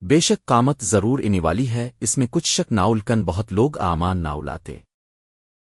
بے شک قامت ضرور انی والی ہے، اس میں کچھ شک ناؤلکن بہت لوگ آمان ناولاتے۔